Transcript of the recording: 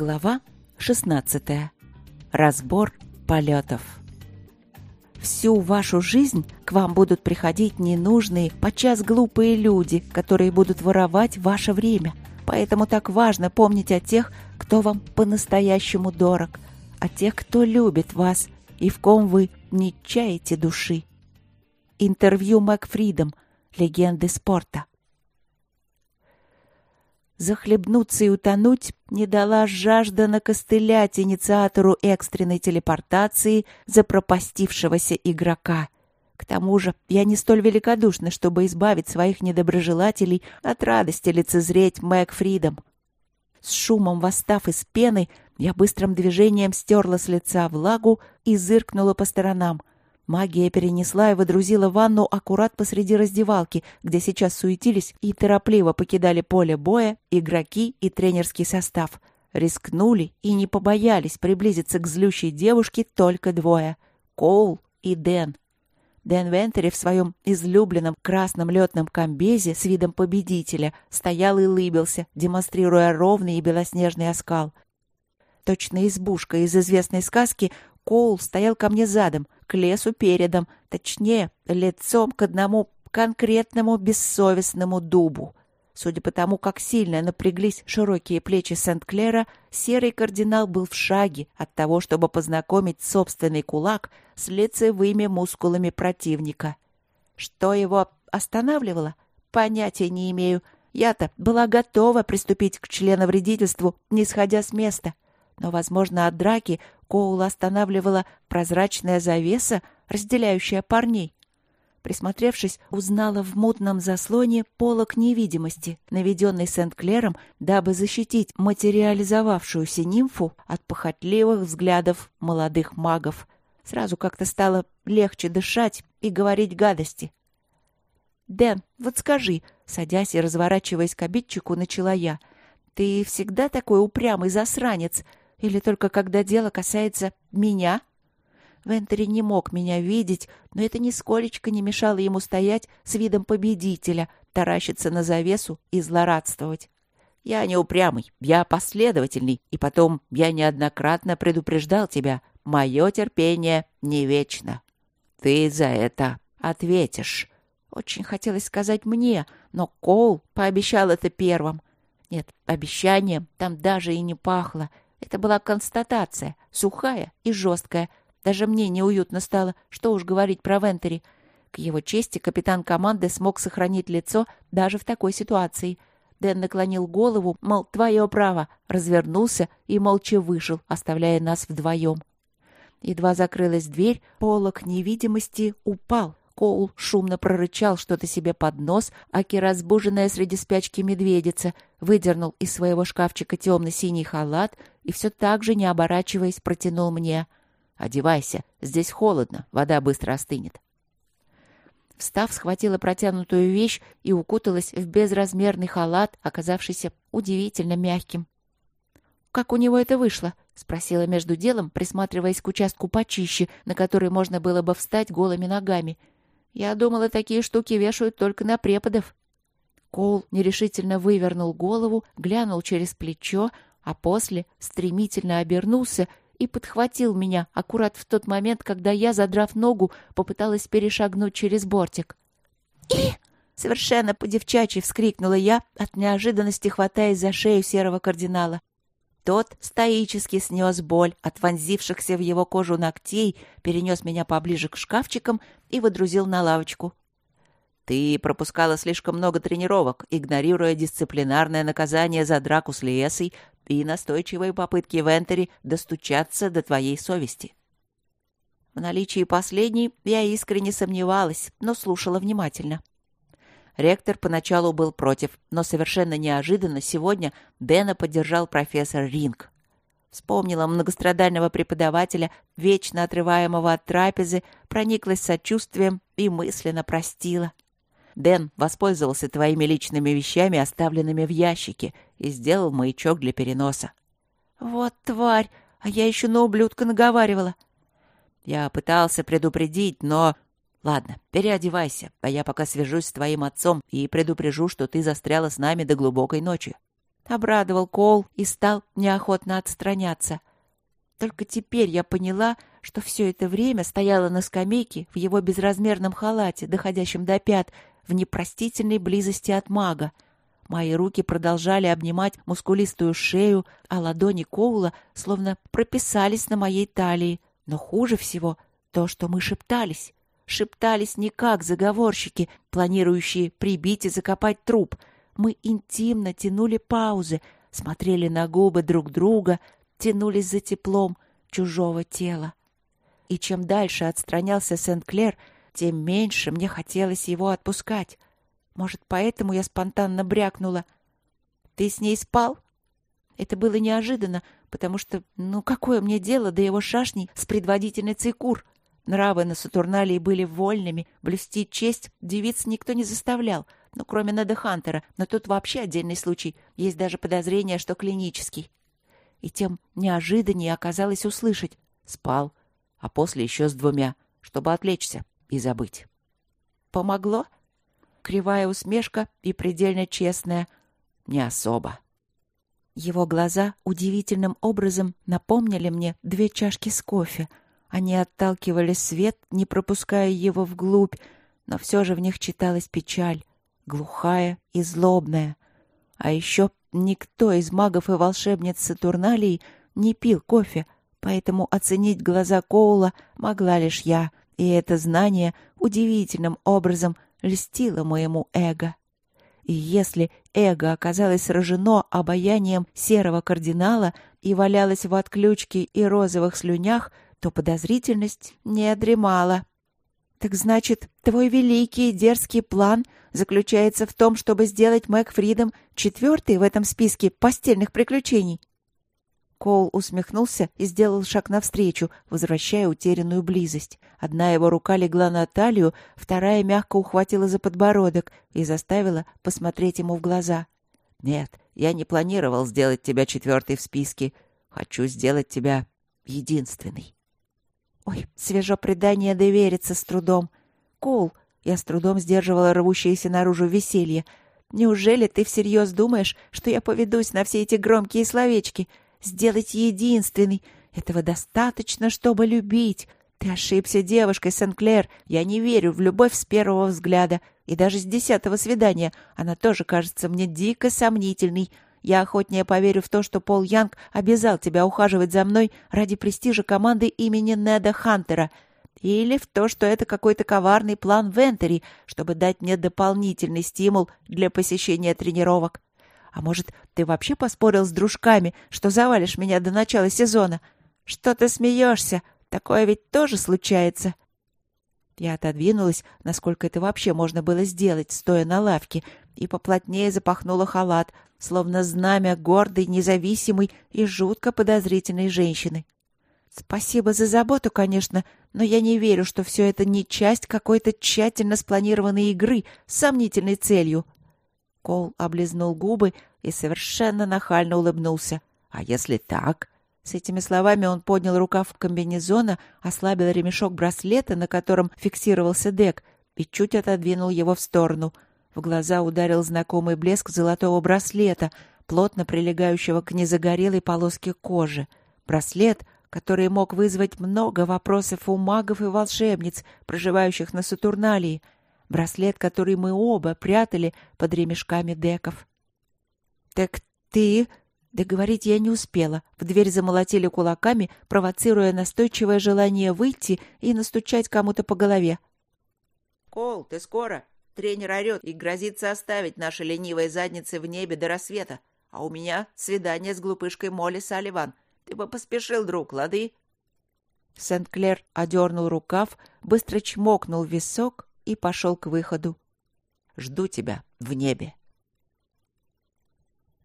Глава 16. Разбор полетов. Всю вашу жизнь к вам будут приходить ненужные, подчас глупые люди, которые будут воровать ваше время. Поэтому так важно помнить о тех, кто вам по-настоящему дорог, о тех, кто любит вас и в ком вы не чаете души. Интервью Макфридом, легенды спорта. Захлебнуться и утонуть не дала жажда накостылять инициатору экстренной телепортации запропастившегося игрока. К тому же я не столь великодушна, чтобы избавить своих недоброжелателей от радости лицезреть Мэг Фридом. С шумом восстав из пены, я быстрым движением стерла с лица влагу и зыркнула по сторонам. Магия перенесла и выдрузила ванну аккурат посреди раздевалки, где сейчас суетились и торопливо покидали поле боя игроки и тренерский состав. Рискнули и не побоялись приблизиться к злющей девушке только двое — Коул и Дэн. Дэн Вентери в своем излюбленном красном летном комбезе с видом победителя стоял и лыбился, демонстрируя ровный и белоснежный оскал. Точно избушка из известной сказки, Коул стоял ко мне задом — к лесу передом, точнее, лицом к одному конкретному бессовестному дубу. Судя по тому, как сильно напряглись широкие плечи Сент-Клера, серый кардинал был в шаге от того, чтобы познакомить собственный кулак с лицевыми мускулами противника. Что его останавливало? Понятия не имею. Я-то была готова приступить к членовредительству, не сходя с места. Но, возможно, от драки Коула останавливала прозрачная завеса, разделяющая парней. Присмотревшись, узнала в мутном заслоне полок невидимости, наведенный Сент-Клером, дабы защитить материализовавшуюся нимфу от похотливых взглядов молодых магов. Сразу как-то стало легче дышать и говорить гадости. «Дэн, вот скажи», — садясь и разворачиваясь к обидчику, начала я, — «ты всегда такой упрямый засранец, или только когда дело касается меня? Вентери не мог меня видеть, но это нисколечко не мешало ему стоять с видом победителя, таращиться на завесу и злорадствовать. Я не упрямый, я последовательный, и потом я неоднократно предупреждал тебя, мое терпение не вечно. Ты за это ответишь. Очень хотелось сказать мне, но Коул пообещал это первым. Нет, обещанием там даже и не пахло. Это была констатация, сухая и жесткая. Даже мне неуютно стало, что уж говорить про Вентери. К его чести капитан команды смог сохранить лицо даже в такой ситуации. Дэн наклонил голову, мол, твое право, развернулся и молча вышел, оставляя нас вдвоем. Едва закрылась дверь, полок невидимости упал. Коул шумно прорычал что-то себе под нос, аки разбуженная среди спячки медведица, выдернул из своего шкафчика темно-синий халат и все так же, не оборачиваясь, протянул мне. «Одевайся, здесь холодно, вода быстро остынет». Встав, схватила протянутую вещь и укуталась в безразмерный халат, оказавшийся удивительно мягким. «Как у него это вышло?» — спросила между делом, присматриваясь к участку почище, на который можно было бы встать голыми ногами — я думала, такие штуки вешают только на преподов. Коул нерешительно вывернул голову, глянул через плечо, а после стремительно обернулся и подхватил меня аккурат в тот момент, когда я, задрав ногу, попыталась перешагнуть через бортик. «И!» — совершенно по-девчачьи вскрикнула я, от неожиданности хватаясь за шею серого кардинала. Тот стоически снес боль от вонзившихся в его кожу ногтей, перенес меня поближе к шкафчикам и выдрузил на лавочку. «Ты пропускала слишком много тренировок, игнорируя дисциплинарное наказание за драку с Лиесой и настойчивые попытки Вентери достучаться до твоей совести». В наличии последней я искренне сомневалась, но слушала внимательно. Ректор поначалу был против, но совершенно неожиданно сегодня Дэна поддержал профессор Ринг. Вспомнила многострадального преподавателя, вечно отрываемого от трапезы, прониклась сочувствием и мысленно простила. Дэн воспользовался твоими личными вещами, оставленными в ящике, и сделал маячок для переноса. «Вот тварь! А я еще на ублюдка наговаривала!» Я пытался предупредить, но Ладно, переодевайся, а я пока свяжусь с твоим отцом и предупрежу, что ты застряла с нами до глубокой ночи. Обрадовал Кол и стал неохотно отстраняться. Только теперь я поняла, что все это время стояла на скамейке в его безразмерном халате, доходящем до пят, в непростительной близости от мага. Мои руки продолжали обнимать мускулистую шею, а ладони Коула словно прописались на моей талии. Но хуже всего то, что мы шептались. Шептались не как заговорщики, планирующие прибить и закопать труп. Мы интимно тянули паузы, смотрели на губы друг друга, тянулись за теплом чужого тела. И чем дальше отстранялся Сент-Клер, тем меньше мне хотелось его отпускать. Может, поэтому я спонтанно брякнула. «Ты с ней спал?» Это было неожиданно, потому что, ну, какое мне дело до его шашней с предводительницей кур? Нравы на Сатурналии были вольными, блюсти честь девиц никто не заставлял, ну, кроме Неда Хантера, но тут вообще отдельный случай, есть даже подозрение, что клинический. И тем неожиданнее оказалось услышать «спал», а после еще с двумя, чтобы отвлечься и забыть. Помогло? Кривая усмешка и предельно честная. Не особо. Его глаза удивительным образом напомнили мне две чашки с кофе. Они отталкивали свет, не пропуская его вглубь, но все же в них читалась печаль, глухая и злобная. А еще никто из магов и волшебниц Сатурналии не пил кофе, поэтому оценить глаза Коула могла лишь я — и это знание удивительным образом льстило моему эго. И если эго оказалось сражено обаянием серого кардинала и валялось в отключке и розовых слюнях, то подозрительность не одремала. «Так значит, твой великий дерзкий план заключается в том, чтобы сделать Мэг Фридом четвертый в этом списке постельных приключений?» Коул усмехнулся и сделал шаг навстречу, возвращая утерянную близость. Одна его рука легла на талию, вторая мягко ухватила за подбородок и заставила посмотреть ему в глаза. «Нет, я не планировал сделать тебя четвертой в списке. Хочу сделать тебя единственной». Ой, свежо предание довериться с трудом. Коул, я с трудом сдерживала рвущееся наружу веселье. Неужели ты всерьез думаешь, что я поведусь на все эти громкие словечки?» Сделать единственный. Этого достаточно, чтобы любить. Ты ошибся девушкой, Сен-Клер. Я не верю в любовь с первого взгляда. И даже с десятого свидания она тоже кажется мне дико сомнительной. Я охотнее поверю в то, что Пол Янг обязал тебя ухаживать за мной ради престижа команды имени Неда Хантера. Или в то, что это какой-то коварный план Вентери, чтобы дать мне дополнительный стимул для посещения тренировок. А может, ты вообще поспорил с дружками, что завалишь меня до начала сезона? Что ты смеешься? Такое ведь тоже случается. Я отодвинулась, насколько это вообще можно было сделать, стоя на лавке, и поплотнее запахнула халат, словно знамя гордой, независимой и жутко подозрительной женщины. Спасибо за заботу, конечно, но я не верю, что все это не часть какой-то тщательно спланированной игры с сомнительной целью. Кол облизнул губы и совершенно нахально улыбнулся. «А если так?» С этими словами он поднял рукав комбинезона, ослабил ремешок браслета, на котором фиксировался дек, и чуть отодвинул его в сторону. В глаза ударил знакомый блеск золотого браслета, плотно прилегающего к незагорелой полоске кожи. Браслет, который мог вызвать много вопросов у магов и волшебниц, проживающих на Сатурналии — браслет, который мы оба прятали под ремешками деков. «Так ты...» Договорить я не успела. В дверь замолотили кулаками, провоцируя настойчивое желание выйти и настучать кому-то по голове. «Кол, ты скоро? Тренер орет и грозится оставить наши ленивые задницы в небе до рассвета. А у меня свидание с глупышкой Молли Салливан. Ты бы поспешил, друг, лады?» Сент-Клер одернул рукав, быстро чмокнул висок и пошел к выходу. «Жду тебя в небе».